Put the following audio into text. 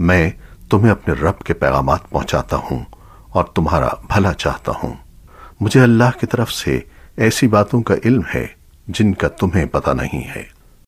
میں تمہیں اپنے رب کے پیغامات پہنچاتا ہوں اور تمہارا بھلا چاہتا ہوں۔ مجھے اللہ کی طرف سے ایسی باتوں کا علم ہے جن کا تمہیں پتہ نہیں ہے۔